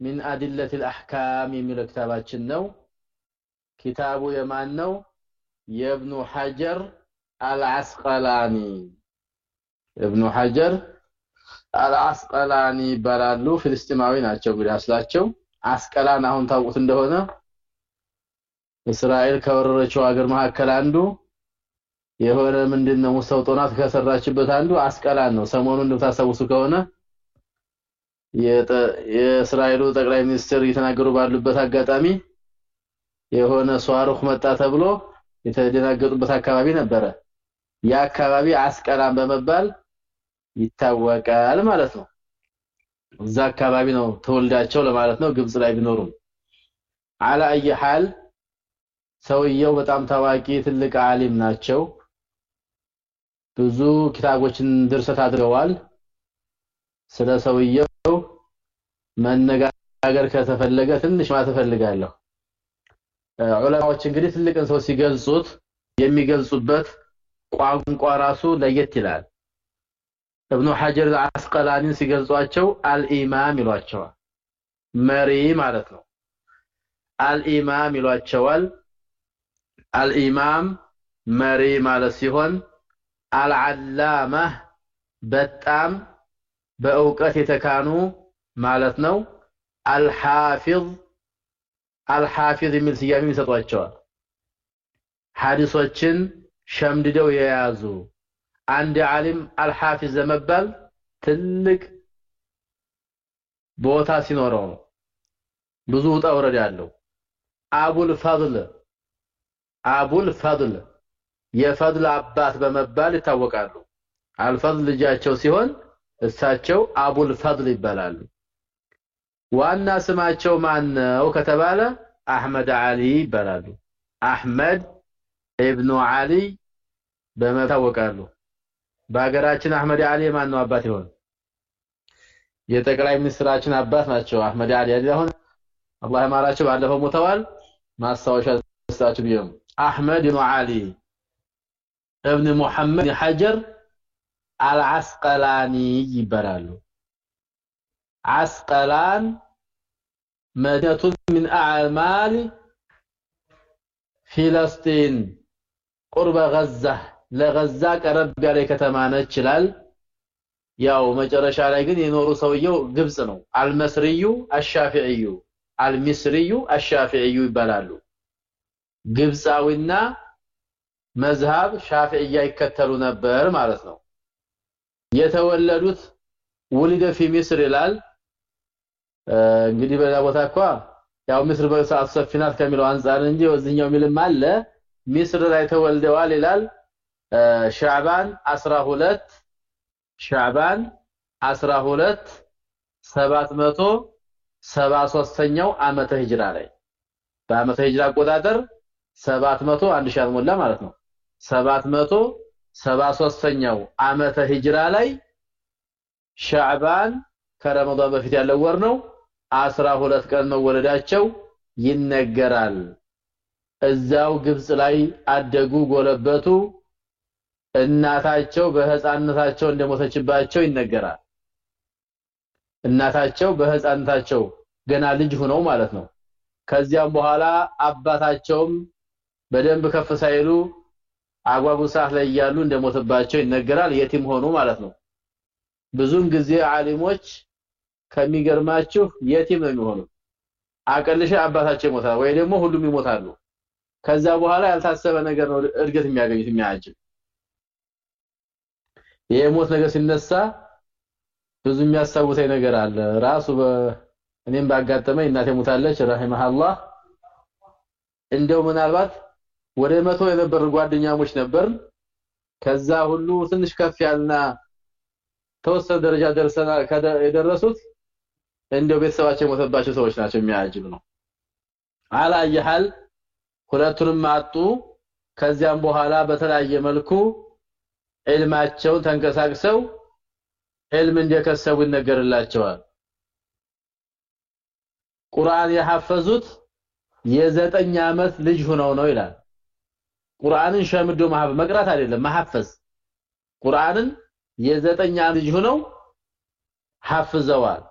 ሚን አዲለት አልአህካም የሚለው ክታባችን ነው። ኪታቡ የማን ነው? የብኑ ሐጀር አልዓስቀላኒ እብኑ ሐጀር አልዓስቀላኒ ይባላሉ። ፍልስጤማዊ ናቸው እንግዲህ አስላቸው። አስቀላን አሁን ታውቁት እንደሆነ እስራኤል ከወረረችው ሀገር መካከል አንዱ የሆነ ምንድነው ሙስተውጦናት ከሰራችበት አንዱ አስቀላን ነው። ሰሞኑን እንደታሰቡት ከሆነ የእስራኤሉ ጠቅላይ ሚኒስትር እየተናገሩ ባሉበት አጋጣሚ የሆነ ሷሩኽ መጣ ተብሎ የተደናገጡበት አካባቢ ነበረ። ያ አካባቢ አስቀላን በመባል ይታወቃል ማለት ነው። እዛ አካባቢ ነው ተወልዳቸው ለማለት ነው ግብጽ ላይ ቢኖሩም። አላ አይ ሐል ሰውየው በጣም ታዋቂ ትልቅ ዓሊም ናቸው። ብዙ ኪታቦችን ድርሰት አድርገዋል። ስለ ሰውየው መነጋገር ከተፈለገ ትንሽ ማለት እፈልጋለሁ። ዑለማዎች እንግዲህ ትልቅን ሰው ሲገልጹት የሚገልጹበት ቋንቋ ራሱ ለየት ይላል። እብኑ ሐጀር አስቀላኒን ሲገልጿቸው አልኢማም ይሏቸዋል። መሪ ማለት ነው። አልኢማም ይሏቸዋል። አልኢማም መሪ ማለት ሲሆን አልዓላማ በጣም በእውቀት የተካኑ ማለት ነው። አልሐፊዝ አልሐፊዝ የሚል ስያሜ ይሰጧቸዋል። ሐዲሶችን ሸምድደው የያዙ አንድ ዓሊም አልሐፊዝ ለመባል ትልቅ ቦታ ሲኖረው ነው። ብዙ ውጣ ውረድ ያለው አቡል ፈድል አቡል ፈድል የፈድል አባት በመባል ይታወቃሉ። አልፈድል ልጃቸው ሲሆን እሳቸው አቡል ፈድል ይባላሉ ዋና ስማቸው ማን ነው ከተባለ አህመድ አሊ ይባላሉ። አህመድ ኢብኑ አሊ በመታወቃሉ። በሀገራችን አህመድ አሊ ማን ነው አባት ይሆን? የጠቅላይ ሚኒስትራችን አባት ናቸው አህመድ አሊ አሁን አላህ ማራቸው ባለፈው ሞተዋል። ማስታወሻ ስታችሁ ቢሆን አህመድ ኢብኑ አሊ ኢብኑ ሙሐመድ ሐጀር አልዓስቀላኒ ይባላሉ። عسقلان مدينة من أعمال فلسطين قرب غزة ለገዛ ቀረብ ያለ ከተማ ነች ይችላል ያው መጨረሻ ላይ ግን የኖሩ ሰውየው ግብጽ ነው አልመስሪዩ አሻፊዒዩ አልሚስሪዩ አሻፊዒዩ ይባላሉ ግብጻዊና መዝሃብ ሻፊዕያ ይከተሉ ነበር ማለት ነው የተወለዱት ውሊደ ፊ ሚስር ይላል እንግዲህ በዛ ቦታ እንኳ ያው ሚስር በሰዓቱ ሰፊ ናት ከሚለው አንፃር እንጂ ወዝኛው ሚልም አለ። ሚስር ላይ ተወልደዋል ይላል። ሻዕባን 12 ሻዕባን 12 773ኛው ዓመተ ሂጅራ ላይ በዓመተ ሂጅራ አቆጣጠር 700 አንድ ሺህ አልሞላ ማለት ነው። 773ኛው ዓመተ ሂጅራ ላይ ሻዕባን ከረመዳን በፊት ያለው ወር ነው 12 ቀን መወለዳቸው ይነገራል። እዛው ግብጽ ላይ አደጉ ጎለበቱ እናታቸው በህፃንነታቸው እንደሞተችባቸው ይነገራል። እናታቸው በህፃንነታቸው ገና ልጅ ሆነው ማለት ነው። ከዚያም በኋላ አባታቸውም በደንብ ከፍ ሳይሉ አጓጉ ሰዓት ላይ እያሉ እንደሞተባቸው ይነገራል። የቲም ሆኑ ማለት ነው። ብዙን ጊዜ ዓሊሞች ከሚገርማችሁ የቲም ነው የሚሆኑ አቀልሽ አባታቸው ይሞታል ወይ ደግሞ ሁሉም ይሞታሉ። ከዛ በኋላ ያልታሰበ ነገር ነው እድገት የሚያገኙት የሚያጅብ የሞት ነገር ሲነሳ ብዙ የሚያስታውሰኝ ነገር አለ። ራሱ እኔም ባጋጠመኝ እናቴ ሞታለች ረሂመሃላህ። እንደው ምናልባት ወደ መቶ የነበር ጓደኛሞች ነበር። ከዛ ሁሉ ትንሽ ከፍ ያልና ተወሰነ ደረጃ ደርሰና የደረሱት እንደው ቤተሰባቸው የሞተባቸው ሰዎች ናቸው የሚያጅብ ነው። አላ ይሐል ሁለቱንም አጡ። ከዚያም በኋላ በተለያየ መልኩ ዕልማቸውን ተንቀሳቅሰው ዕልም እንደከሰቡ ይነገርላቸዋል። ቁርአን የሐፈዙት የዘጠኝ ዓመት ልጅ ሆነው ነው ይላል። ቁርአንን ሸምዶ ማህፈዝ መቅራት አይደለም ማሐፈዝ። ቁርአንን የዘጠኝ ልጅ ሆነው ሐፍዘዋል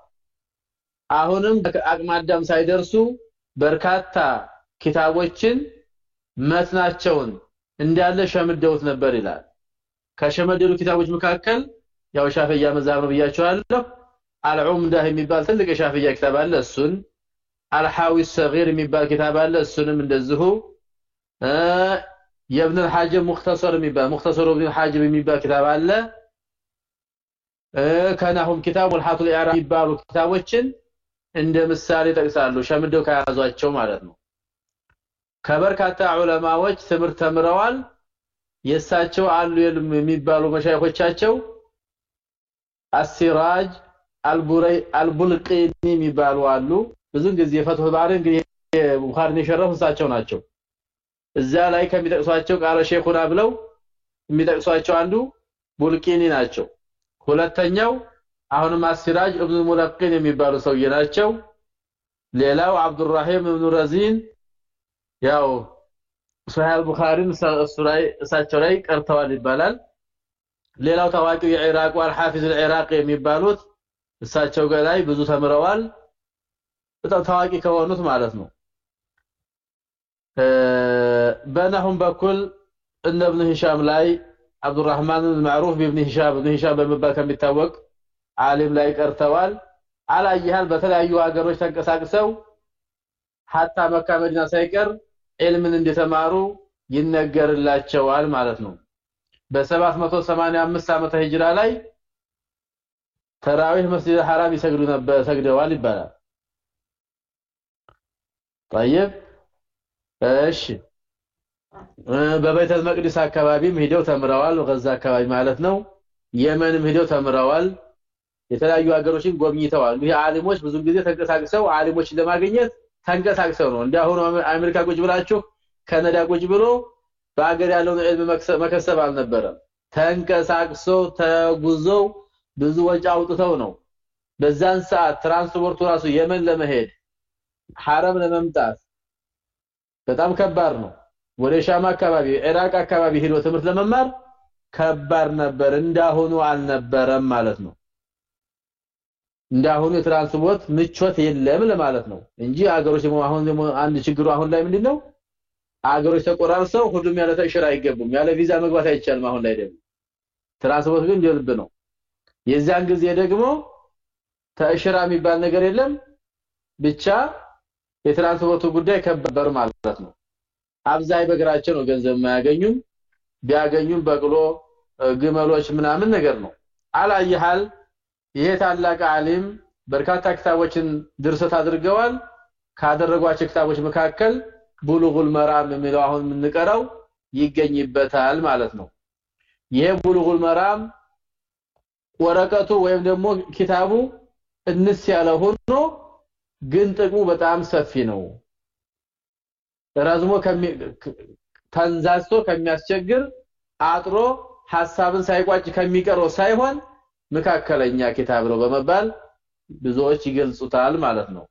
አሁንም አቅመ አዳም ሳይደርሱ በርካታ ኪታቦችን መትናቸውን እንዳለ ሸምደውት ነበር ይላል ከሸመደዱ ኪታቦች መካከል ያው ሻፊያ መዛብ ነው ብያቸዋለሁ አልዑምዳ የሚባል ትልቅ የሻፊያ ኪታብ አለ እሱን አልሐዊ ሰጊር የሚባል ኪታብ አለ እሱንም እንደዚሁ የብን الحاجب ሙክተሰር የሚባል ሙክተሰሩ ኢብኑ الحاجب የሚባል ኪታብ አለ ከናሁም ኪታብ ወልሐቱ الإعراب የሚባሉ ኪታቦችን እንደ ምሳሌ ጠቅሳሉ ሸምደው ከያዟቸው ማለት ነው። ከበርካታ ዑለማዎች ትምህርት ተምረዋል። የሳቸው አሉ የሚባሉ መሻይኾቻቸው አሲራጅ አልቡረይ አልቡልቂኒ የሚባሉ አሉ። ብዙን ጊዜ ፈትሁ ባሪ እንግዲህ ቡኻሪን የሸረፉ እሳቸው ናቸው። እዛ ላይ ከሚጠቅሷቸው ቃለ ሼኹና ብለው የሚጠቅሷቸው አንዱ ቡልቂኒ ናቸው። ሁለተኛው አሁንም አሲራጅ ኢብኑ ሙለቂን የሚባሉ ሰውዬ ናቸው። ሌላው አብዱራሂም ኢብኑ ረዚን ያው ሶሒህ አልቡኻሪን እሳቸው ላይ ቀርተዋል ይባላል። ሌላው ታዋቂው የኢራቅ አልሐፊዝ አልኢራቂ የሚባሉት እሳቸው ላይ ብዙ ተምረዋል። በጣም ታዋቂ ከሆኑት ማለት ነው። በነሁም በኩል እነ ኢብኑ ሂሻም ላይ አብዱራህማን ማዕሩፍ በኢብኑ ሂሻም ኢብኑ ሂሻም በመባል ከሚታወቅ ዓሊም ላይ ቀርተዋል አላየሃል በተለያዩ ሀገሮች ተንቀሳቅሰው ሐታ መካ መዲና ሳይቀር ዒልምን እንደተማሩ ይነገርላቸዋል ማለት ነው በ785 ዓመተ ሂጅራ ላይ ተራዊህ መስጂድ ሐራም ይሰግዱ ነበር ሰግደዋል ይባላል طيب እሺ በቤተል መቅደስ አካባቢም ሄደው ተምረዋል ገዛ አካባቢ ማለት ነው የመንም ሄደው ተምረዋል የተለያዩ ሀገሮችን ጎብኝተዋል። ይሄ ዓሊሞች ብዙ ጊዜ ተንቀሳቅሰው ዓሊሞችን ለማግኘት ተንቀሳቅሰው ነው። እንዲያሁኑ አሜሪካ ቁጭ ብላችሁ ካናዳ ቁጭ ብሎ በአገር ያለውን ዒልም መከሰብ አልነበረም። ተንቀሳቅሰው ተጉዘው ብዙ ወጪ አውጥተው ነው። በዛን ሰዓት ትራንስፖርቱ ራሱ የመን ለመሄድ ሐረም ለመምጣት በጣም ከባድ ነው። ወደ ሻም አካባቢ ኢራቅ አካባቢ ሄዶ ትምህርት ለመማር ከባድ ነበር። እንዳሁኑ አልነበረም ማለት ነው እንዳሁኑ የትራንስፖርት ምቾት የለም ለማለት ነው እንጂ አገሮች አሁን ደግሞ አንድ ችግሩ አሁን ላይ ምንድነው? አገሮች ተቆራርሰው ሁሉም ያለ ተሽራ አይገቡም። ያለ ቪዛ መግባት አይቻልም አሁን ላይ ደግሞ። ትራንስፖርት ግን እንደልብ ነው። የዛን ጊዜ ደግሞ ተሽራ የሚባል ነገር የለም። ብቻ የትራንስፖርቱ ጉዳይ ከበር ማለት ነው። አብዛይ በእግራቸው ነው ገንዘብ የማያገኙም። ቢያገኙም በቅሎ ግመሎች ምናምን ነገር ነው። አላየሃል ይሄ ታላቅ ዓሊም በርካታ ክታቦችን ድርሰት አድርገዋል። ካደረጓቸው ክታቦች መካከል ቡሉጉል መራም የሚለው አሁን የምንቀራው ይገኝበታል ማለት ነው። ይሄ ቡሉጉል መራም ወረቀቱ ወይም ደግሞ ኪታቡ እንስ ያለ ሆኖ ግን ጥቅሙ በጣም ሰፊ ነው። ረዝሞ ተንዛዝቶ ከሚያስቸግር አጥሮ ሐሳብን ሳይቋጭ ከሚቀረው ሳይሆን መካከለኛ ኪታብ ነው በመባል ብዙዎች ይገልጹታል ማለት ነው።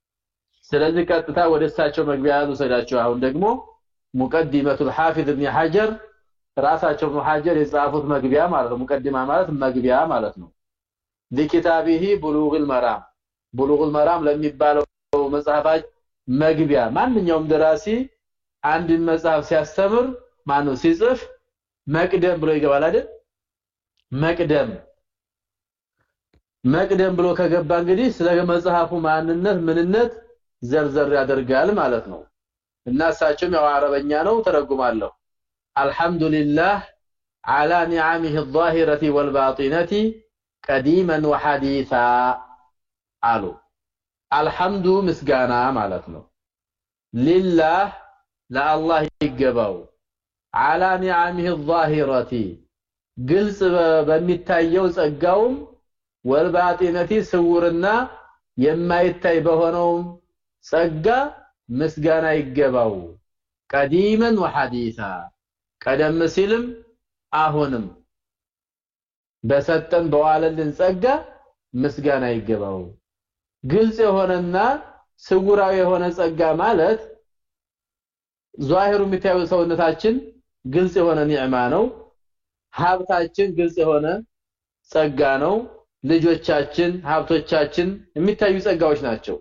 ስለዚህ ቀጥታ ወደ መግቢያ ልውሰዳቸው። አሁን ደግሞ ሙቀዲመቱል ሐፊዝ ኢብኑ ሐጀር ራሳቸው ኢብኑ ሐጀር የጻፉት መግቢያ ማለት ነው። ሙቀዲማ ማለት መግቢያ ማለት ነው። ለኪታቢሂ ቡሉግል መራም። ቡሉግል መራም ለሚባለው መጽሐፋች መግቢያ። ማንኛውም ደራሲ አንድ መጽሐፍ ሲያስተምር ማነው? ሲጽፍ መቅደም ብሎ ይገባል አይደል? መቅደም መቅደም ብሎ ከገባ እንግዲህ ስለ መጽሐፉ ማንነት ምንነት ዘርዘር ያደርጋል ማለት ነው። እና እሳቸውም ያው አረበኛ ነው ተረጉማለሁ። አልহামዱሊላህ አላ ኒዓሚሂ الظاهرة والباطنة ቀዲመ ወሐዲሳ አሉ። አልহামዱ ምስጋና ማለት ነው። ሊላህ ለአላህ ይገባው። አላ ኒዓሚሂ الظاهرة ግልጽ በሚታየው ጸጋውም ወልባጢነቲ ስውርና የማይታይ በሆነውም ጸጋ ምስጋና ይገባው። ቀዲመን ወሐዲሳ። ቀደም ሲልም አሁንም በሰጠን በዋለልን ጸጋ ምስጋና ይገባው። ግልጽ የሆነና ስውራዊ የሆነ ጸጋ ማለት ዛሂሩ የሚታየው ሰውነታችን ግልጽ የሆነ ኒዕማ ነው። ሀብታችን ግልጽ የሆነ ጸጋ ነው ልጆቻችን ሀብቶቻችን የሚታዩ ጸጋዎች ናቸው።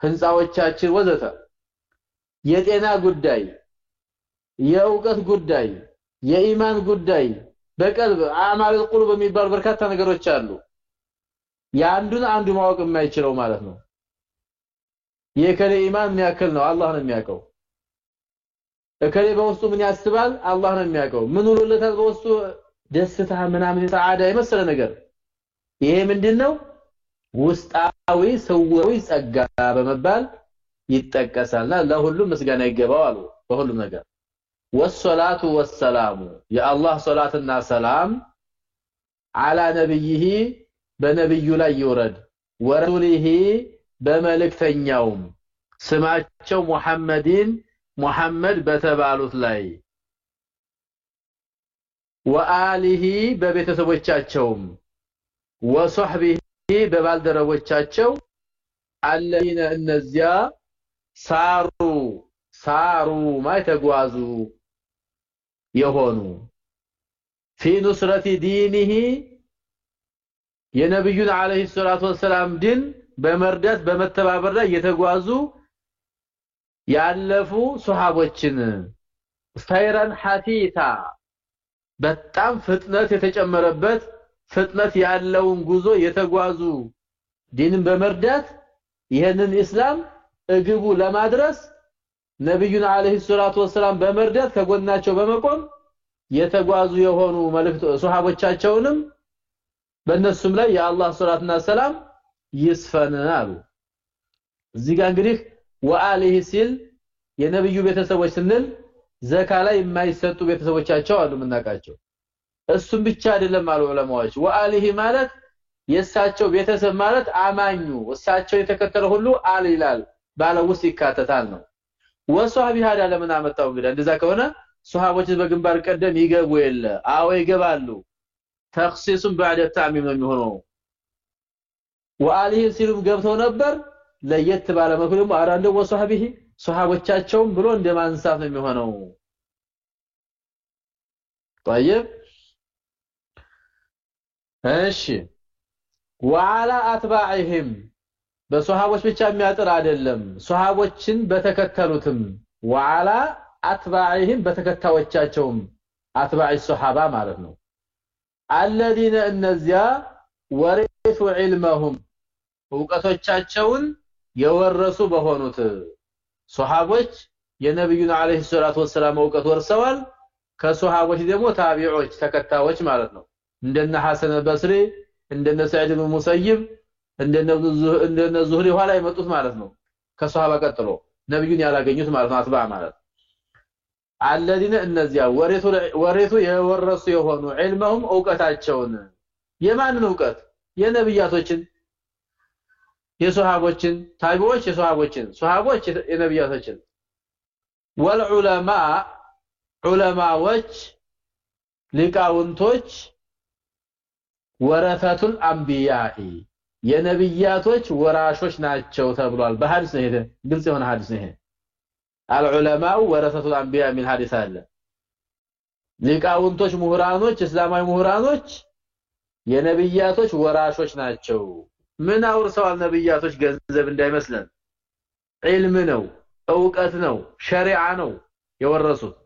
ህንፃዎቻችን ወዘተ። የጤና ጉዳይ የእውቀት ጉዳይ የኢማን ጉዳይ በቀልብ አማል ቁሉብ የሚባሉ በርካታ ነገሮች አሉ። የአንዱን አንዱ ማወቅ የማይችለው ማለት ነው። የከለ ኢማን ምን ያክል ነው። አላህ ነው የሚያውቀው። እከሌ በውስጡ ምን ያስባል? አላህ ነው የሚያውቀው። ምን ውሎለታል በውስጡ ደስታ ምናምን ሰዓዳ የመሰለ ነገር። ይሄ ምንድነው? ውስጣዊ ስውራዊ ጸጋ በመባል ይጠቀሳልና ለሁሉም ምስጋና ይገባው አሉ በሁሉም ነገር። ወሰላቱ ወሰላሙ የአላህ ሶላትና ሰላም አላ ነብይህ በነብዩ ላይ ይውረድ ወረሱሊህ በመልእክተኛውም። ስማቸው ሙሐመድን ሙሐመድ በተባሉት ላይ ወአሊሂ በቤተሰቦቻቸውም ወሶህቢሂ በባልደረቦቻቸው አለዚነ እነዚያ ሳሩ ሳሩ ማይተጓዙ የሆኑ ፊ ኑስረቲ ዲኒሂ የነብዩን አለይሂ ሰላቱ ወሰላም ድን በመርዳት በመተባበር ላይ የተጓዙ ያለፉ ሱሐቦችን ሰይረን ሐቲታ በጣም ፍጥነት የተጨመረበት ፍጥነት ያለውን ጉዞ የተጓዙ ዲንን በመርዳት ይህንን እስላም እግቡ ለማድረስ ነብዩን አለይሂ ሰላቱ ወሰላም በመርዳት ከጎናቸው በመቆም የተጓዙ የሆኑ መልእክት ሱሐቦቻቸውንም በእነሱም ላይ የአላህ ሶላትና ሰላም ይስፈን አሉ። እዚህ ጋር እንግዲህ ወአሊሂ ሲል የነብዩ ቤተሰቦች ስንል ዘካ ላይ የማይሰጡ ቤተሰቦቻቸው አሉ የምናውቃቸው እሱም ብቻ አይደለም አሉ ዑለማዎች ወአሊሂ ማለት የእሳቸው ቤተሰብ ማለት አማኙ እሳቸው የተከተለ ሁሉ አል ይላል ባለ ውስጥ ይካተታል ነው ወሷሃቢ ሀዳ ለምን አመጣው እንግዲህ እንደዛ ከሆነ ሱሐቦች በግንባር ቀደም ይገቡ የለ አዎ ይገባሉ ተክሲሱን بعد التعميم ነው የሚሆነው ወአሊሂ ሲሉም ገብተው ነበር ለየት ባለ መልኩ ደግሞ አራንደ ወሷሃቢሂ ሱሐቦቻቸውም ብሎ እንደማንሳት ነው የሚሆነው طيب እሺ ወዓላ አትባዕህም በሱሐቦች ብቻ የሚያጥር አይደለም ሱሐቦችን በተከተሉትም ወዓላ አትባዕህም በተከታዮቻቸውም አትባዕ ሱሐባ ማለት ነው አለዚነ እነዚያ ወሪቱ ዒልመሁም እውቀቶቻቸውን የወረሱ በሆኑት ሱሐቦች የነብዩን አለይሂ ሰላቱ ወሰላም እውቀት ወርሰዋል። ከሱሐቦች ደግሞ ታቢዖች ተከታዮች ማለት ነው። እንደነ ሐሰን በስሪ እንደነ ሰዒድ ብን ሙሰይብ እንደነ እንደነ ዙህሪ ኋላ የመጡት ማለት ነው። ከሱሐባ ቀጥሎ ነብዩን ያላገኙት ማለት ነው። አትባ ማለት አለዚነ እነዚያ ወሬቱ ወሬቱ የወረሱ የሆኑ ዒልመሁም እውቀታቸውን የማንን እውቀት? የነብያቶችን የሱሐቦችን ታቢዎች የሱሐቦችን ሱሐቦች የነብያቶችን ወልዑለማ ዑለማዎች ሊቃውንቶች ወረፈቱል አንቢያኢ። የነብያቶች ወራሾች ናቸው ተብሏል። በሐዲስ ነው ይሄ ግልጽ የሆነ ሐዲስ ነው ይሄ። አልዑለማኡ ወረሰቱል አንቢያ የሚል ሐዲስ አለ። ሊቃውንቶች ምሁራኖች እስላማዊ ምሁራኖች የነብያቶች ወራሾች ናቸው ምን አውርሰዋል ነብያቶች ገንዘብ እንዳይመስለን? ዒልም ነው እውቀት ነው ሸሪዓ ነው የወረሱት።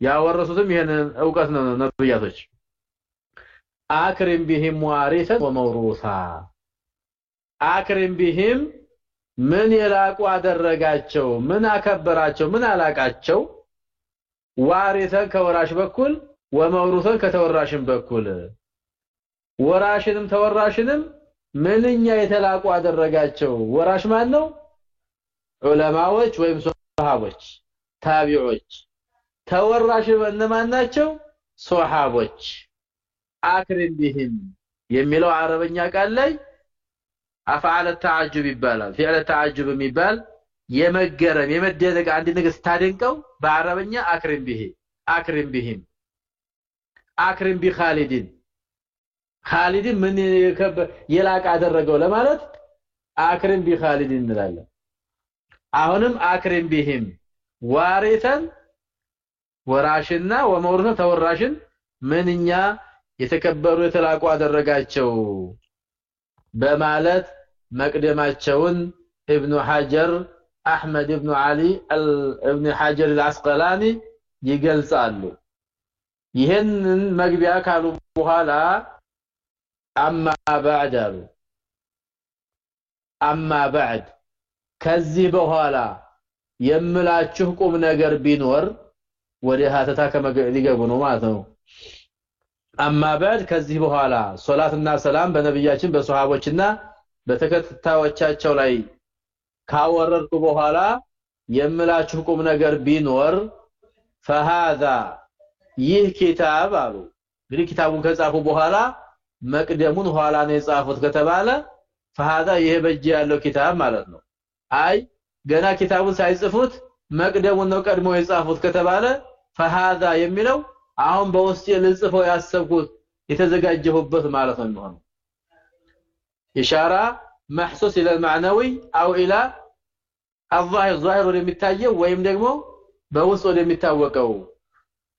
ያወረሱትም ይሄንን እውቀት ነው ነብያቶች። አክሪም ቢሂም ዋሪሰን ወመውሩሳ። አክሪም ቢሂም ምን የላቁ አደረጋቸው ምን አከበራቸው ምን አላቃቸው? ዋሪሰን ከወራሽ በኩል ወመውሩሰን ከተወራሽም በኩል። ወራሽንም ተወራሽንም ምንኛ የተላቁ አደረጋቸው? ወራሽ ማን ነው ዑለማዎች ወይም ሱሐቦች ታቢዖች። ተወራሽ እነማን ናቸው? ሱሐቦች أكرم የሚለው አረበኛ ቃል ላይ أفعال التعجب ይባላል። فعل التعجب የሚባል የመገረም የመደነቅ አንድ ነገር ስታደንቀው በአረበኛ أكرم به أكرم بهم أكرم بخالد ካሊድ ምን የላቀ አደረገው ለማለት أكرم بخالد እንላለን። አሁንም أكرم بهم وارثا ወራሽና ወመውረሰ ተወራሽን ምንኛ የተከበሩ የተላቁ አደረጋቸው በማለት መቅደማቸውን ኢብኑ ሐጀር አህመድ ኢብኑ አሊ ኢብኑ ሐጀር አልአስቀላኒ ይገልጻሉ። ይህንን መግቢያ ካሉ በኋላ አማ ባዕድ አሉ። አማ ባዕድ ከዚህ በኋላ የምላችሁ ቁም ነገር ቢኖር ወደ ሀተታ ሊገቡ ነው ማለት ነው። አማ ባዕድ ከዚህ በኋላ ሶላትና ሰላም በነብያችን በሷሃቦችና በተከታዮቻቸው ላይ ካወረድኩ በኋላ የምላችሁ ቁም ነገር ቢኖር ፈሃዛ ይህ ኪታብ አሉ። እንግዲህ ኪታቡን ከጻፉ በኋላ መቅደሙን ኋላ ነው የጻፉት ከተባለ ፈሃዛ ይሄ በእጅ ያለው ኪታብ ማለት ነው አይ ገና ኪታቡን ሳይጽፉት መቅደሙን ነው ቀድሞ የጻፉት ከተባለ ፈሃዛ የሚለው አሁን በውስጥ ልጽፈው ያሰብኩት የተዘጋጀሁበት ማለት ነው የሚሆነው ኢሻራ محسوس الى المعنوي او الى الظاهر ظاهر ወደሚታየው ወይም ደግሞ በውስጥ ወደሚታወቀው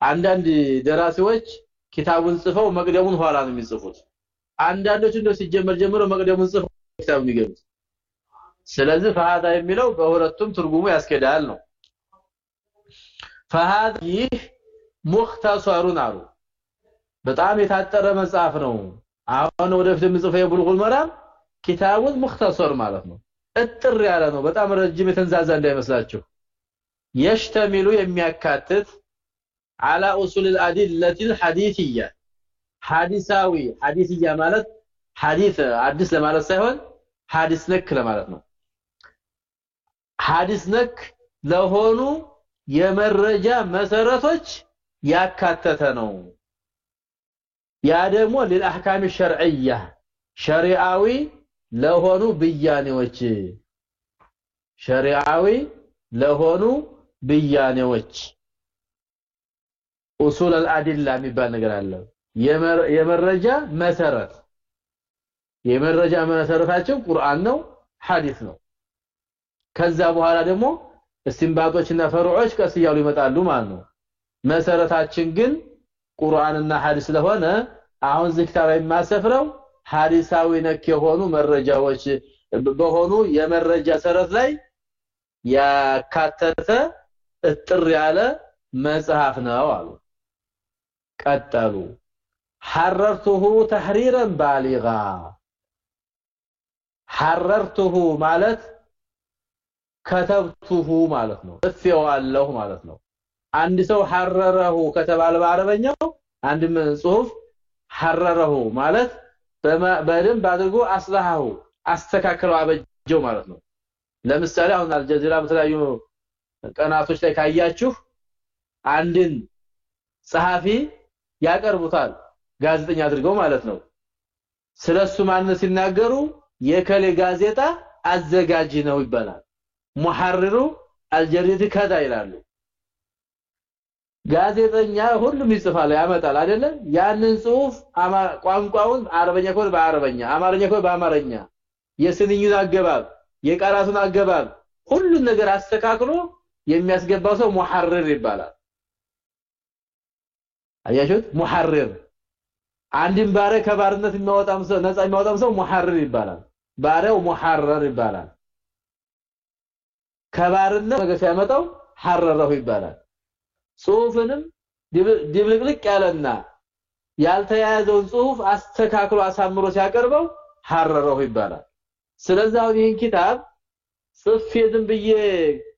አንዳንድ ደራሲዎች ኪታቡን ጽፈው መቅደሙን ኋላ ነው የሚጽፉት አንዳንዶች እንደው ሲጀመር ጀምሮ መቅደሙን ጽፈው ኪታቡን የሚገቡት ስለዚህ ፈሃዳ የሚለው በሁለቱም ትርጉሙ ያስኬዳል ነው ፈሃዳ ይህ ሙኽተሰሩን አሉ በጣም የታጠረ መጽሐፍ ነው አሁን ወደፊት የምጽፈው የቡልጉል መራም ኪታቡን ሙኽተሰር ማለት ነው እጥር ያለ ነው በጣም ረጅም የተንዛዛ እንዳይመስላችሁ የሽተሚሉ የሚያካትት على اصول الادله الحديثيه ሐዲሳዊ ሐዲስያ ማለት ሐዲስ አዲስ ለማለት ሳይሆን ሐዲስ ነክ ለማለት ነው። ሐዲስ ነክ ለሆኑ የመረጃ መሰረቶች ያካተተ ነው። ያ ደግሞ ለአህካም ሸርዕያ ሸሪዓዊ ለሆኑ ብያኔዎች ሸሪዓዊ ለሆኑ ብያኔዎች። ኡሱል አልአዲላ የሚባል ነገር አለ የመረጃ መሰረት። የመረጃ መሰረታቸው ቁርአን ነው ሐዲስ ነው። ከዛ በኋላ ደግሞ እስቲንባጦችና ፈሩዖች ቀስ እያሉ ይመጣሉ ማለት ነው። መሰረታችን ግን ቁርአንና ሐዲስ ስለሆነ አሁን ዝክታ ላይ የማሰፍረው ሐዲሳዊ ነክ የሆኑ መረጃዎች በሆኑ የመረጃ ሰረት ላይ ያካተተ እጥር ያለ መጽሐፍ ነው አሉ። ቀጠሉ ሐረርቱሁ ተህሪረን ባሊጋ። ሐረርቱሁ ማለት ከተብቱሁ ማለት ነው እፌዋለሁ ማለት ነው። አንድ ሰው ሐረረሁ ከተባለ በአረበኛው አንድ ጽሁፍ ሐረረሁ ማለት በደንብ አድርጎ አስላሃሁ አስተካክለው አበጀው ማለት ነው። ለምሳሌ አሁን አልጀዚራ በተለያዩ ቀናቶች ላይ ካያችሁ አንድን ጸሐፊ ያቀርቡታል ጋዜጠኛ አድርገው ማለት ነው። ስለሱ ማንነት ሲናገሩ? የከሌ ጋዜጣ አዘጋጅ ነው ይባላል። ሙሐርሩ አልጀሪድ ከዛ ይላሉ። ጋዜጠኛ ሁሉም ይጽፋል ያመጣል አይደለ? ያንን ጽሁፍ ቋንቋውን አረበኛ ከሆነ በአረበኛ አማርኛ ከሆነ በአማርኛ የስንኙን አገባብ የቃላቱን አገባብ ሁሉን ነገር አስተካክሎ የሚያስገባው ሰው ሙሐርር ይባላል። አያችሁት? ሙሐርር አንድን ባሪያ ከባርነት የሚያወጣም ሰው ነፃ የሚያወጣም ሰው ሙሐርር ይባላል። ባሪያው ሙሐረር ይባላል። ከባርነት ነገር ሲያመጣው ሐረረሁ ይባላል። ጽሁፍንም ድብልቅልቅ ያለና ያልተያያዘውን ጽሁፍ አስተካክሎ አሳምሮ ሲያቀርበው ሐረረሁ ይባላል። ስለዚህ አሁን ይህን ኪታብ ጽፌ ዝም ብዬ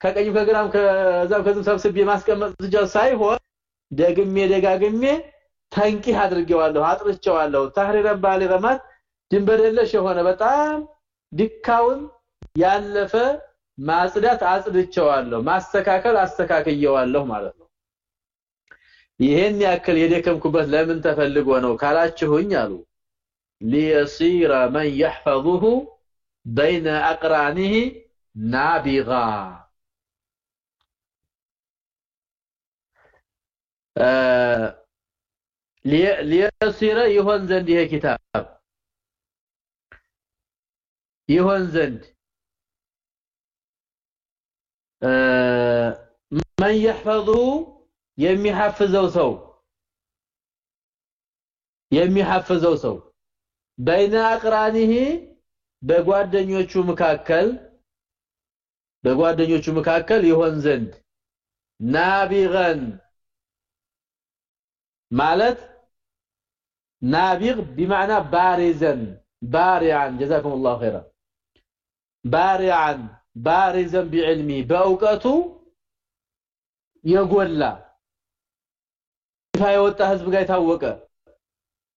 ከቀኝ ከግራም ከዛም ከዝም ሰብስቤ ማስቀመጥ ሳይሆን ደግሜ ደጋግሜ ተንቂህ አድርጌዋለሁ አጥርቼዋለሁ ታህሪረን ባሊረማት ድንበር የለሽ የሆነ በጣም ድካውን ያለፈ ማጽዳት አጽድቼዋለሁ ማስተካከል አስተካክየዋለሁ ማለት ነው ይሄን ያክል የደከምኩበት ለምን ተፈልጎ ነው ካላችሁኝ አሉ ليصير من يحفظه بين اقرانه نابغا ሊየሲረ ይሆን ዘንድ ይሄ ኪታብ ይሆን ዘንድ من يحفظه የሚሐፍዘው ሰው የሚሐፍዘው ሰው በይነ አቅራኒህ በጓደኞቹ መካከል በጓደኞቹ መካከል ይሆን ዘንድ ናቢገን ማለት ናቢግ ቢማዕና ባሪዘን ባሪዓን ጀዛኩም ላሁ ኸይራ ባሪዓን ባሪዘን ቢዕልሚ በእውቀቱ የጎላ ይፋ የወጣ ህዝብ ጋር የታወቀ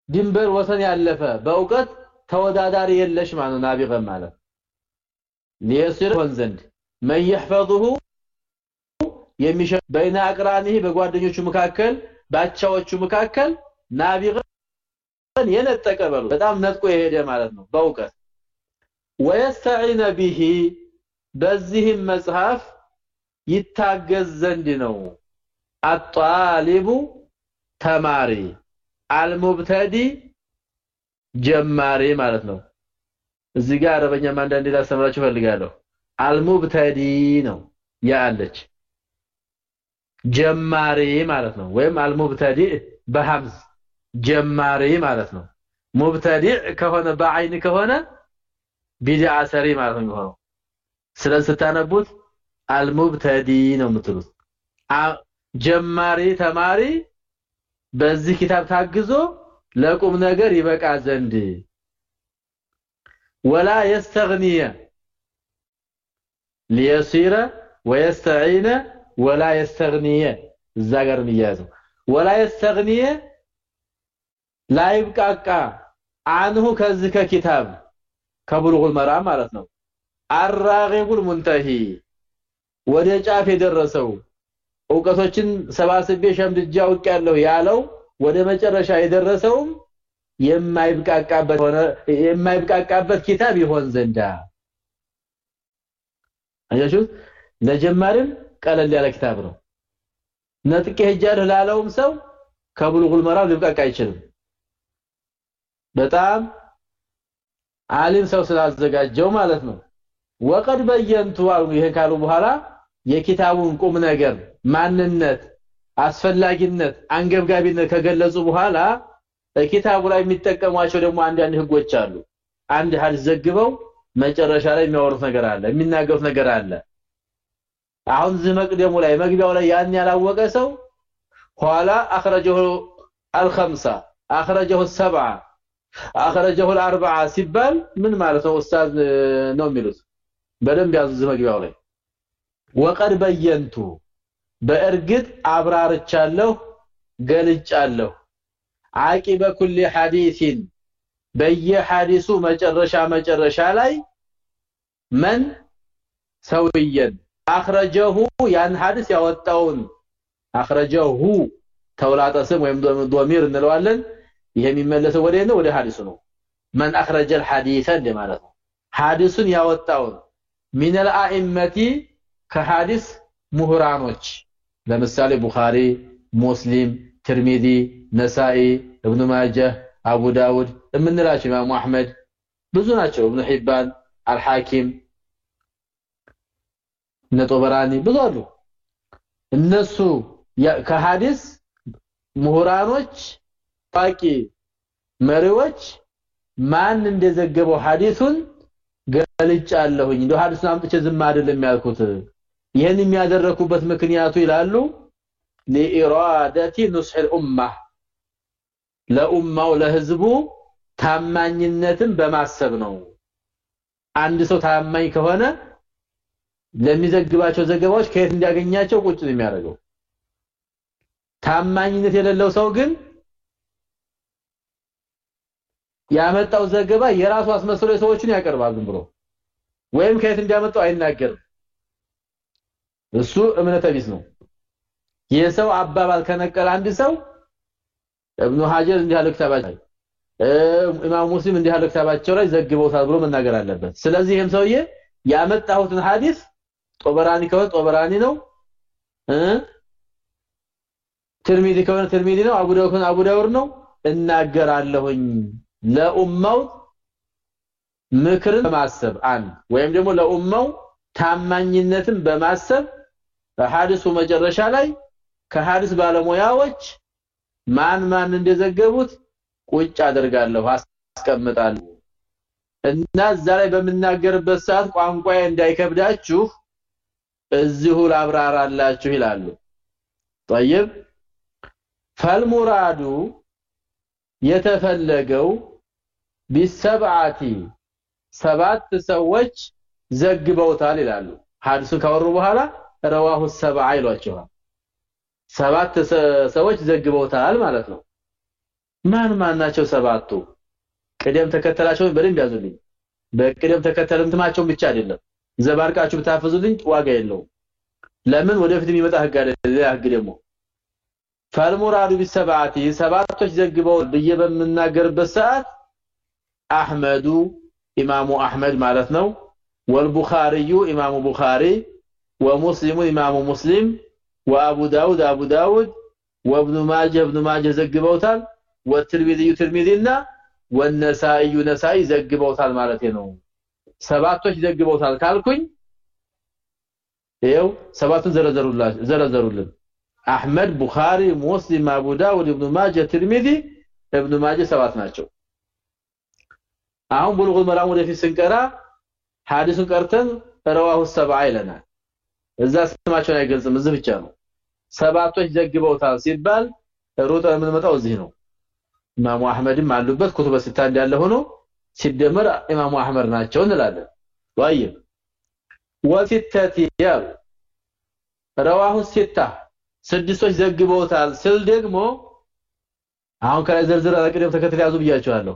ድንበር ወሰን ያለፈ በእውቀት ተወዳዳሪ የለሽ ማለት ነው ናቢገ ማለት። ሊየሲር ሆን ዘንድ መን ይሕፈظሁ የሚሸ በይነ አቅራኒህ በጓደኞቹ መካከል ባቻዎቹ መካከል ናቢገን የነጠቀ በሉ። በጣም ነጥቆ የሄደ ማለት ነው በእውቀት። ወየስተዒነ ቢሂ በዚህም መጽሐፍ ይታገዝ ዘንድ ነው። አጣሊቡ ተማሪ አልሙብተዲ ጀማሪ ማለት ነው። እዚህ ጋር አረበኛም አንዳንዴ ላስተምራችሁ ፈልጋለሁ አልሙብተዲ ነው ያለች ጀማሪ ማለት ነው ወይም አልሙብተዲ በሐምዝ ጀማሪ ማለት ነው ሙብተዲዕ ከሆነ በአይን ከሆነ ቢድዓ ሰሪ ማለት ነው የሚሆነው ስለዚህ ስታነቡት አልሙብተዲ ነው የምትሉት ጀማሪ ተማሪ በዚህ ኪታብ ታግዞ ለቁም ነገር ይበቃ ዘንድ ወላ يستغني ليصير ويستعين ወላ የስተግኒየ እዛ ጋር የሚያዘው ወላ የስተግኒየ ላይብቃቃ አንሁ ከዚህ ከኪታብ ከብሉጉል መራ ማለት ነው። አራጊቡል ሙንተሂ ወደ ጫፍ የደረሰው እውቀቶችን ሰባስቤ ሸምድጃ ውቅ ያለው ያለው ወደ መጨረሻ የደረሰውም የማይብቃቃበት ሆነ የማይብቃቃበት ኪታብ ይሆን ዘንዳ። አያችሁ ለጀማሪም ቀለል ያለ ኪታብ ነው። ነጥቄ ሄጃለሁ ላለውም ሰው ከብሉጉል መራም ሊብቃቃ አይችልም። በጣም ዓሊም ሰው ስላዘጋጀው ማለት ነው። ወቀድ በየንቱ አሉ። ይሄን ካሉ በኋላ የኪታቡን ቁም ነገር ማንነት አስፈላጊነት አንገብጋቢነት ከገለጹ በኋላ ኪታቡ ላይ የሚጠቀሟቸው ደግሞ አንዳንድ ህጎች አሉ። አንድ ሐዲስ ዘግበው መጨረሻ ላይ የሚያወሩት ነገር አለ የሚናገሩት ነገር አለ አሁን ዝመቅደሙ ላይ መግቢያው ላይ ያን ያላወቀ ሰው ኋላ አخرجه الخمسه አخرجه السبعه አخرجه الاربعه ሲባል ምን ማለት ነው? ኡስታዝ ነው የሚሉት። በደንብ ያዙ ዝመግቢያው ላይ። ወቀድ በየንቱ በእርግጥ አብራርቻለሁ ገልጫለሁ። አቂ كل حديث በየሐዲሱ መጨረሻ መጨረሻ ላይ መን? ሰውየን። አኽረጀሁ ያን ሐዲስ ያወጣውን አኽረጀሁ ተውላጠ ስም ወይም ዶሚር እንለዋለን። ይሄ የሚመለሰው ወደ ነው? ወደ ሐዲሱ ነው። ማን አኽረጀ الحديث እንደማለት ነው። ሐዲሱን ያወጣውን ሚነል الائمه ከሐዲስ ምሁራኖች ለምሳሌ ቡኻሪ ሙስሊም ትርሚዚ ነሳኢ ኢብኑ ማጃህ አቡ ዳውድ የምንላቸው ኢማሙ አህመድ ብዙ ናቸው። እብኑ ሒባን አልሐኪም እነ ጦበራኒ ብዙ አሉ። እነሱ ከሐዲስ ምሁራኖች ታዋቂ መሪዎች ማን እንደዘገበው ሐዲሱን ገልጫለሁኝ። እንደው ሐዲሱን አምጥቼ ዝም አይደለም ያልኩት። ይህን የሚያደረኩበት ምክንያቱ ይላሉ ሊኢራደቲ ኑስሕ ኡማ ለኡማው ለህዝቡ ታማኝነትን በማሰብ ነው። አንድ ሰው ታማኝ ከሆነ ለሚዘግባቸው ዘገባዎች ከየት እንዲያገኛቸው ቁጭ ነው የሚያደርገው። ታማኝነት የሌለው ሰው ግን ያመጣው ዘገባ የራሱ አስመስሎ ሰዎችን ያቀርባል ዝም ብሎ ወይም ከየት እንዲያመጣው አይናገርም። እሱ እምነተ ቢስ ነው። የሰው አባባል ከነቀለ አንድ ሰው እብኑ ሐጀር እንዲህ ያለ ክታባቸው ኢማም ሙስሊም እንዲህ ያለ ክታባቸው ላይ ዘግበውታል ብሎ መናገር አለበት። ስለዚህ ይሄም ሰውዬ ያመጣሁትን ሐዲስ ጦበራኒ ከሆነ ጦበራኒ ነው። እ? ትርሚዚ ከሆነ ትርሚዚ ነው። አቡ ዳውድ ከሆነ አቡ ዳውድ ነው። እናገራለሁኝ። ለኡማው ምክርን በማሰብ አንድ ወይም ደግሞ ለኡማው ታማኝነትን በማሰብ በሐዲሱ መጨረሻ ላይ ከሐዲስ ባለሙያዎች ማን ማን እንደዘገቡት ቁጭ አደርጋለሁ አስቀምጣለሁ። እና እዛ ላይ በምናገርበት ሰዓት ቋንቋዬ እንዳይከብዳችሁ እዚሁ ላብራራላችሁ ይላሉ طيب ፈልሙራዱ የተፈለገው ቢሰብዓቲ ሰባት ሰዎች ዘግበውታል ይላሉ ሐዲሱን ካወሩ በኋላ ረዋሁ ሰብዓ ይሏቸዋል ሰባት ሰዎች ዘግበውታል ማለት ነው ማን ማን ናቸው ሰባቱ ቅደም ተከተላቸውን በደንብ ያዙልኝ በቅደም ተከተል እንትማቸውን ብቻ አይደለም ዘባርቃችሁ ብታፈዙልኝ ዋጋ የለው ለምን? ወደፊት የሚመጣ ህግ አለ ህግ ደግሞ። ፈልሙራዱ ቢሰባዓቲ ሰባቶች ዘግበው ብዬ በምናገርበት ሰዓት አህመዱ ኢማሙ አህመድ ማለት ነው ወልቡኻሪዩ ኢማሙ ቡኻሪ ወሙስሊሙ ኢማሙ ሙስሊም ወአቡ ዳውድ አቡ ዳውድ ወብኑ ማጀ ብኑ ማጀ ዘግበውታል ወትርሚዚዩ ትርሚዚና ወነሳኢዩ ነሳኢ ዘግበውታል ማለት ነው። ሰባቶች ዘግበውታል ካልኩኝ ይኸው ሰባቱን ዘረዘሩላችሁ ዘረዘሩልን። አህመድ ቡኻሪ ሙስሊም አቡ ዳውድ ኢብኑ ማጀ ትርሚዚ ኢብኑ ማጀ ሰባት ናቸው። አሁን ቡልጉል መራም ወደፊት ስንቀራ ሐዲሱን ቀርተን ረዋሁ ሰብዓ ይለናል። እዛ ስማቸውን አይገልጽም እዚህ ብቻ ነው። ሰባቶች ዘግበውታል ሲባል ሩጠ የምንመጣው እዚህ ነው። ኢማሙ አህመድም አሉበት ኩቱበ ሲታ እንዳለ ሆኖ ሲደመር ኢማሙ አህመድ ናቸው እንላለን طيب ወሲተቲ ያሉ ረዋሁ ሲታ ስድስቶች ዘግበውታል ስል ደግሞ አሁን ከላይ ዝርዝር ቅደም ተከተል ያዙ ብያቸዋለሁ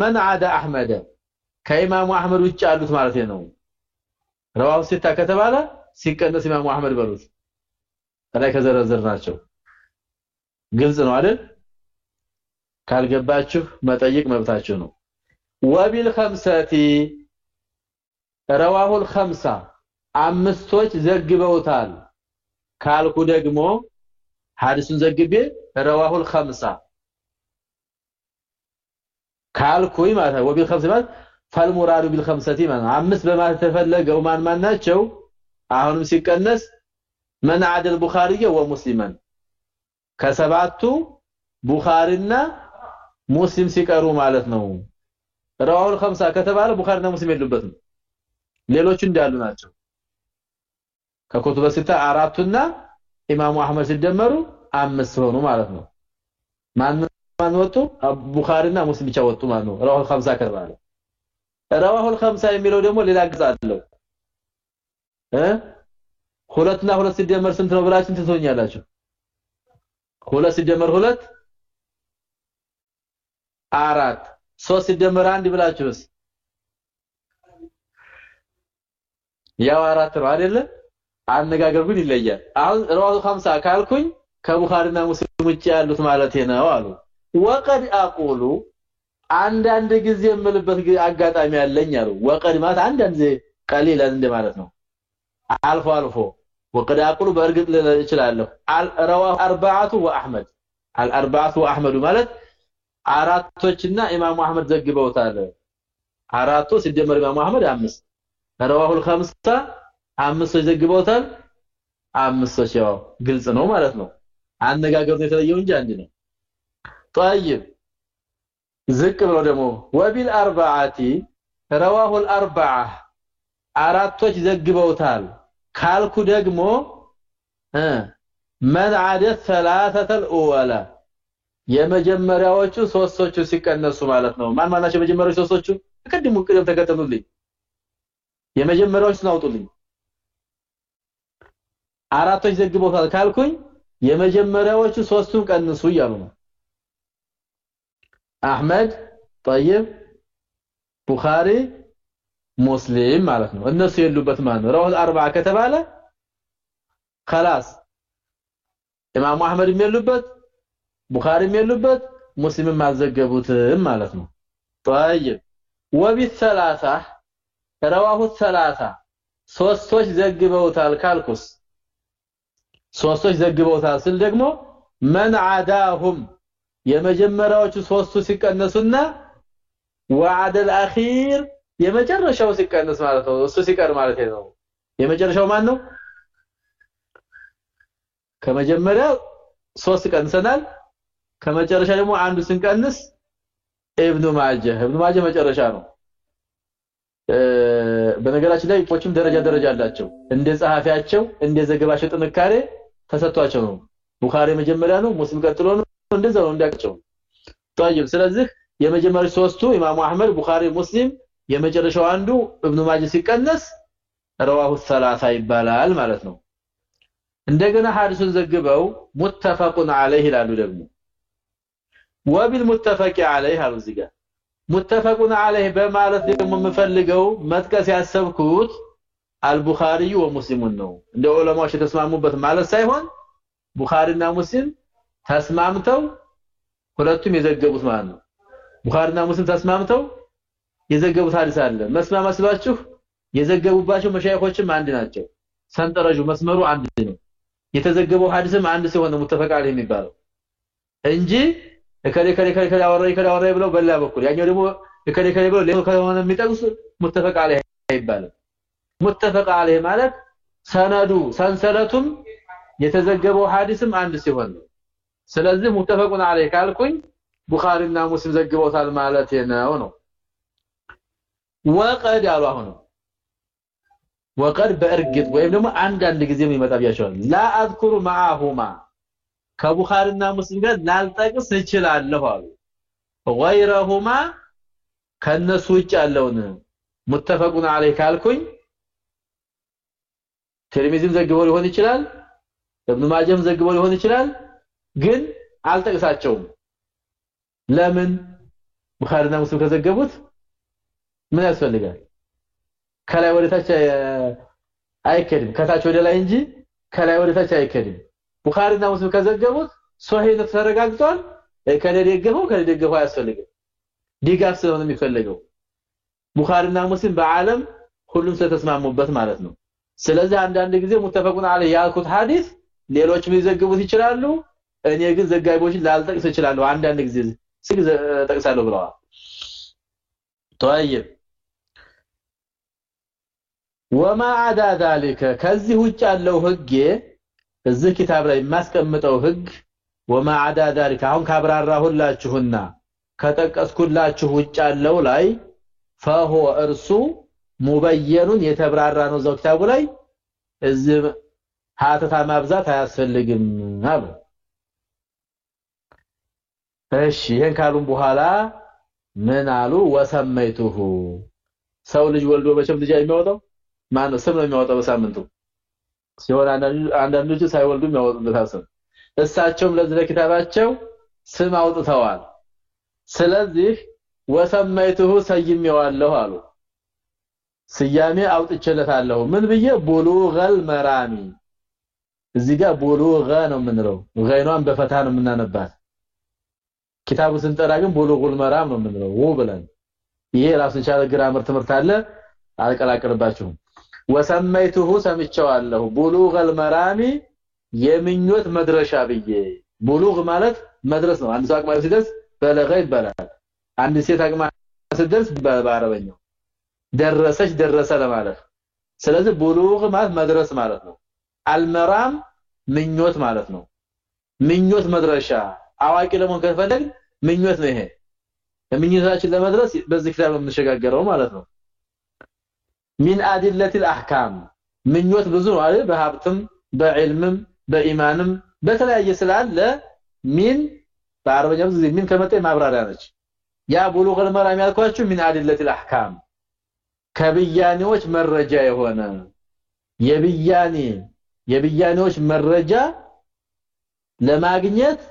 መን አዳ አህመደ ከኢማሙ አህመድ ውጭ ያሉት ማለት ነው ረዋሁ ሲታ ከተባለ ሲቀነስ ኢማሙ አህመድ በሉት ከላይ ከዘረዘር ናቸው ግልጽ ነው አይደል ካልገባችሁ መጠየቅ መብታችሁ ነው ወቢል ኸምሰቲ ረዋሁል ኸምሳ አምስቶች ዘግበውታል። ካልኩ ደግሞ ሐዲሱን ዘግቤ ረዋሁል ኸምሳ ካልኩኝ ማለት ወቢል ኸምሳ ማለት ፈልሙራዱ ቢል ኸምሰቲ ማለት አምስት በማለት ተፈለገው ማን ማን ናቸው? አሁንም ሲቀነስ መን አደል ቡኻሪየ ወሙስሊመን። ከሰባቱ ቡኻሪና ሙስሊም ሲቀሩ ማለት ነው ረዋሁል ኸምሳ ከተባለ ቡኻሪና ሙስሊም የሉበትም። ሌሎቹ እንዳሉ ናቸው። ከኩቱበ ሲታ አራቱና ኢማሙ አህመድ ሲደመሩ አምስት ሆኑ ማለት ነው። ማን ማን ወጡ? ቡኻሪና ሙስሊም ብቻ ወጡ ማለት ነው። ረዋሁል ኸምሳ ከተባለ። ረዋሁል ኸምሳ የሚለው ደግሞ ሌላ ግጽ አለው። እ? ሁለትና ሁለት ሲደመር ስንት ነው ብላችሁ ትቶኛላችሁ ሁለት ሲደመር ሁለት? አራት ሶስት ሲደመር አንድ ብላችሁስ? ያው አራት ነው አይደለ? አነጋገር ግን ይለያል። አሁን ረዋሁ 50 ካልኩኝ ከቡኻሪና ሙስሊም ውጭ ያሉት ማለት ነው አሉ። ወቀድ አቁሉ አንዳንድ ጊዜ የምልበት አጋጣሚ ያለኝ አሉ። ወቀድ ማለት አንዳንድ ጊዜ ቀሊላን እንደማለት ነው። አልፎ አልፎ ወቀድ አቁሉ በእርግጥ እችላለሁ። ረዋሁ አርባዓቱ ወአህመድ አልአርባዓቱ ወአህመድ ማለት አራቶችና ኢማሙ አህመድ ዘግበውታል አራቱ ሲደመር ኢማሙ አህመድ አምስት ረዋሁል ኸምሳ አምስቶች ዘግበውታል አምስቶች ያው ግልጽ ነው ማለት ነው አነጋገሩ የተለየው እንጂ አንድ ነው طيب ዝቅ ብሎ ደግሞ ወቢል አርባዓቲ ረዋሁል አርባዓ አራቶች ዘግበውታል ካልኩ ደግሞ መን አደ ثلاثه الاولى የመጀመሪያዎቹ ሶስቶቹ ሲቀነሱ ማለት ነው ማን ማናቸው የመጀመሪያዎቹ ሶስቶቹ ከቀድሙ ቅደም ተከተሉልኝ የመጀመሪያዎቹን አውጡልኝ አራቶች ዘግቦታል ካልኩኝ የመጀመሪያዎቹ ሶስቱን ቀንሱ እያሉ ነው አህመድ طيب ቡኻሪ ሙስሊም ማለት ነው እነሱ የሉበት ማለት ነው ረዋህ አርባዓ ከተባለ خلاص ኢማሙ አህመድም የሉበት ቡኻሪም የሉበት ሙስሊምም አልዘገቡትም ማለት ነው طيب وبالثلاثه رواه الثلاثه ሶስቶች ዘግበውታል ካልኩስ ሶስቶች ዘግበውታል ስል ደግሞ መን አዳሁም የመጀመሪያዎቹ ሶስቱ ሲቀነሱና ወዓደ الأخير የመጨረሻው ሲቀነስ ማለት ነው እሱ ሲቀር ማለት ነው የመጨረሻው ማን ነው ከመጀመሪያ ሶስት ቀንሰናል ከመጨረሻ ደግሞ አንዱ ስንቀንስ ኢብኑ ማጀህ ኢብኑ ማጀህ መጨረሻ ነው በነገራችን ላይ ፖችም ደረጃ ደረጃ አላቸው እንደ ጸሐፊያቸው እንደ ዘገባቸው ጥንካሬ ተሰጥቷቸው ነው ቡኻሪ መጀመሪያ ነው ሙስሊም ቀጥሎ ነው እንደዛው ነው እንዲያቀጨው طيب ስለዚህ የመጀመሪያው ሶስቱ ኢማሙ አህመድ ቡኻሪ ሙስሊም የመጨረሻው አንዱ ኢብኑ ማጅ ሲቀነስ ረዋሁ ሰላሳ ይባላል ማለት ነው እንደገና ሐዲሱን ዘግበው ሙተፈቁን ዐለይህ ይላሉ ደግሞ ወቢል ሙተፈቂ ዐለይህ አሉ እዚህ ጋር። ሙተፈቁን ዐለይህ በማለት ደግሞ የምፈልገው መጥቀስ ያሰብኩት አልቡኻሪ ወሙስሊሙን ነው። እንደ ዑለማዎች የተስማሙበት ማለት ሳይሆን ቡኻሪና ሙስሊም ተስማምተው ሁለቱም የዘገቡት ማለት ነው። ቡኻሪና ሙስሊም ተስማምተው የዘገቡት ሐዲስ አለ። መስማማ ስላችሁ የዘገቡባቸው መሻይኾችም አንድ ናቸው። ሰንጠረዡ መስመሩ አንድ ነው። የተዘገበው ሐዲስም አንድ ሲሆን ሙተፈቅ ዐለይህ የሚባለው እንጂ እከሌ ከሌ ከሌ ከሌ አወራ ከሌ አወራ ብለው በላ በኩል ያኛው ደግሞ እከሌ ከሌ ብለው ሌላ ከሆነ የሚጠቅሱ ሙተፈቅ ዐለይህ አይባልም። ሙተፈቅ ዐለይህ ማለት ሰነዱ ሰንሰለቱም የተዘገበው ሐዲስም አንድ ሲሆን ነው። ስለዚህ ሙተፈቁን ዐለይህ ካልኩኝ ቡኻሪና ሙስሊም ዘግበውታል ማለት ነው ነው። ወቀድ ያሉ አሁን። ወቀድ በእርግጥ ወይም ደግሞ አንዳንድ ጊዜ የሚመጣ ቢያቸዋል ላ አዝኩሩ ማአሁማ ከቡኻሪና ሙስሊም ጋር ላልጠቅስ እችላለሁ አሉ። ወይረሁማ ከነሱ ውጭ ያለውን ሙተፈቁን ዐለይህ ካልኩኝ ትርሚዚም ዘግበው ሊሆን ይችላል ኢብኑ ማጀም ዘግበው ሊሆን ይችላል ግን አልጠቅሳቸውም። ለምን? ቡኻሪና ሙስሊም ከዘገቡት ምን ያስፈልጋል? ከላይ ወደ ታች አይከድም ከታች ወደ ላይ እንጂ ከላይ ወደ ታች አይከድም ቡኻሪና ሙስሊም ከዘገቡት ሶሂህ ተረጋግጧል ከሌ ደገፈው ከሌ ደገፈው አያስፈልግም ዲጋፍ ስለሆነ የሚፈልገው ቡኻሪና ሙስሊም በዓለም ሁሉም ስለተስማሙበት ማለት ነው ስለዚህ አንዳንድ ጊዜ ሙተፈቁን ዐለይህ ያልኩት ሐዲስ ሌሎችም ሊዘግቡት ይችላሉ እኔ ግን ዘጋቢዎችን ላልጠቅስ እችላለሁ አንዳንድ ጊዜ ስግ ጠቅሳለሁ ብለዋል طيب وما عدا ذلك ከዚህ ውጭ ያለው ህግ እዚህ ኪታብ ላይ የማስቀምጠው ህግ وما عدا ذلك አሁን ካብራራሁላችሁና ከጠቀስኩላችሁ ውጭ ያለው ላይ فهو እርሱ ሙበየኑን የተብራራ ነው ዘው ኪታቡ ላይ እዚህ ሀተታ ማብዛት አያስፈልግም አሉ እሺ ይሄን ካሉም በኋላ ምን አሉ ወሰመይቱሁ ሰው ልጅ ወልዶ መቼም ልጅ የሚያወጣው ማን ስም ነው የሚያወጣው በሳምንቱ ሲሆን አንዳንዶቹ ሳይወልዱ የሚያወጡበት ስም እሳቸውም ለዚህ ለኪታባቸው ስም አውጥተዋል። ስለዚህ ወሰመይቱሁ ሰይሜዋለሁ አሉ። ስያሜ አውጥቼለታለሁ። ምን ብዬ? ቡሉገል መራሚ። እዚህ ጋር ቡሉገ ነው የምንለው። ገይኗን በፈታ ነው የምናነባት። ኪታቡ ስንጠራ ግን ቡሉጉል መራም ነው የምንለው። ብለን ይሄ ራሱን ቻለ ግራመር ትምህርት አለ። አልቀላቀልባችሁም ወሰመይቱሁ ሰምቼዋለሁ። ቡሉገል መራሚ የምኞት መድረሻ ብዬ። ቡሉግ ማለት መድረስ ነው። አንድ ሰው አቅማ ሲደርስ በለገ ይባላል። አንድ ሴት አቅማ ስትደርስ በአረበኛው ደረሰች ደረሰ ለማለት። ስለዚህ ቡሉግ ማለት መድረስ ማለት ነው። አልመራም ምኞት ማለት ነው። ምኞት መድረሻ። አዋቂ ለመሆን ከፈለግ ምኞት ነው ይሄ። ምኞታችን ለመድረስ በዚህ ክታብ የምንሸጋገረው ማለት ነው ሚን አዲለቲል አህካም? ምኞት ብዙ ነው አይደል? በሀብትም በዕልምም በኢማንም በተለያየ ስላለ ሚን በአረበኛ ብዙ ሚን ከመጣ ማብራሪያ ነች። ያ ቡሉግል መራም ያልኳችሁ ሚን አዲለቲል አህካም? ከብያኔዎች መረጃ የሆነ የብያኔ የብያኔዎች መረጃ ለማግኘት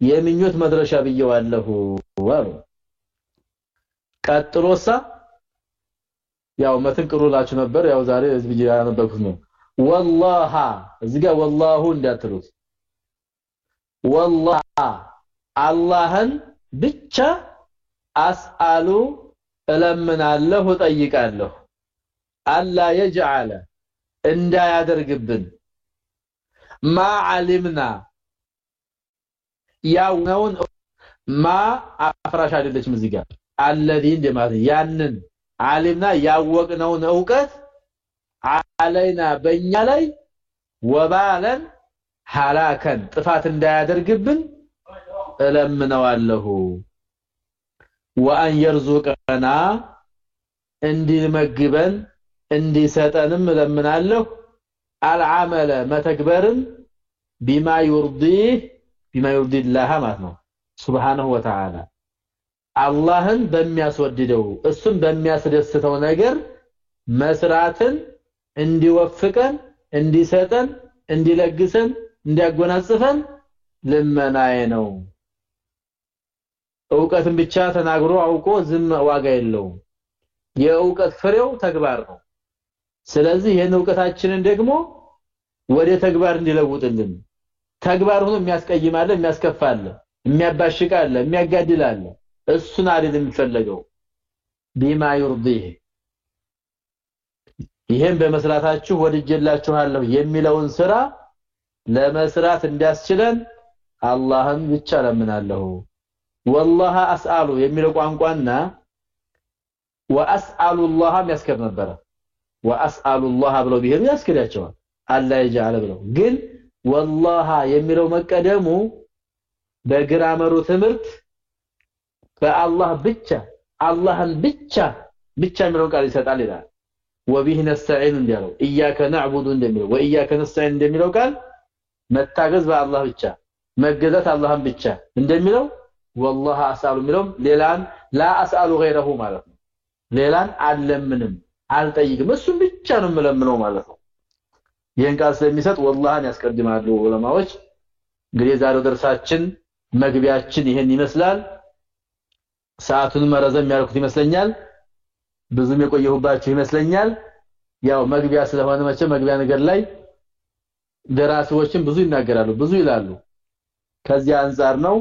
የምኞት መድረሻ ብየዋለሁ ቀጥሎሳ ያው መትን ቅሩላችሁ ነበር። ያው ዛሬ ህዝብ ያነበብኩት ነው። ወላሂ እዚህ ጋር ወላሁ እንዳትሉት። ወላሂ አላህን ብቻ አስአሉ እለምናለሁ እጠይቃለሁ። አላ የጅዓለ እንዳያደርግብን። ማ ዓሊምና ያውነውን ማ አፍራሽ አይደለችም እዚህ ጋር። አለዚ እንደማለት ያንን ዓሊምና ያወቅነውን ዕውቀት አለይና በእኛ ላይ ወባለን ሐላከን ጥፋት እንዳያደርግብን እለምነዋለሁ። ወአን የርዙቀና እንዲመግበን እንዲሰጠንም እለምናለሁ። አልዓመለ መተግበርን ቢማ ዩርዲህ ቢማ ዩርዲላህ ማለት ነው። ሱብሃነሁ ወተዓላ አላህን በሚያስወድደው እሱን በሚያስደስተው ነገር መስራትን እንዲወፍቀን እንዲሰጠን እንዲለግሰን እንዲያጎናጽፈን ልመናዬ ነው። እውቀትን ብቻ ተናግሮ አውቆ ዝም ዋጋ የለውም። የእውቀት ፍሬው ተግባር ነው። ስለዚህ ይህን እውቀታችንን ደግሞ ወደ ተግባር እንዲለውጥልን ተግባር ሆኖ የሚያስቀይማለ የሚያስከፋለ የሚያባሽቃለ የሚያጋድላለ እሱን አይደል የሚፈለገው ቢማ ዩርዲህ ይሄን በመስራታችሁ ወድጀላችኋለሁ የሚለውን ስራ ለመስራት እንዲያስችለን አላህን ብቻ ለምናለሁ ወላሂ አስአሉ የሚለው ቋንቋና ወአስአሉ الله ያስከር ነበረ ወአስአሉ الله ብለው ቢሄዱ ያስከዳቸዋል አላ ይጃለ ብለው ግን ወላሂ የሚለው መቀደሙ በግራመሩ ትምህርት በአላህ ብቻ አላህን ብቻ ብቻ የሚለው ቃል ይሰጣል ይላል። ወቢህ ነስተዒን እንዲያለው ኢያከ ነዕቡዱ እንደሚለው ወኢያከ ነስተዒን እንደሚለው ቃል መታገዝ በአላህ ብቻ መገዛት አላህን ብቻ እንደሚለው ወላሂ አስአሉ የሚለውም ሌላን ላ አስአሉ ገይረሁ ማለት ነው። ሌላን አልለምንም አልጠይቅም እሱን ብቻ ነው የምለምነው ማለት ነው። ይህን ቃል ስለሚሰጥ ወላህን ያስቀድማሉ ዑለማዎች። እንግዲህ የዛሬው ደርሳችን መግቢያችን ይሄን ይመስላል ሰዓቱን መረዘም ያልኩት ይመስለኛል ብዙም የቆየሁባችሁ ይመስለኛል ያው መግቢያ ስለሆነ መቼ መግቢያ ነገር ላይ ደራሲዎችን ብዙ ይናገራሉ ብዙ ይላሉ ከዚህ አንጻር ነው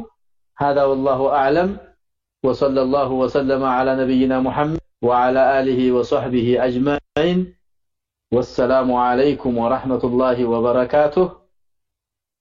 هذا والله اعلم وصلى الله وسلم على نبينا محمد وعلى اله وصحبه اجمعين والسلام عليكم ورحمه الله وبركاته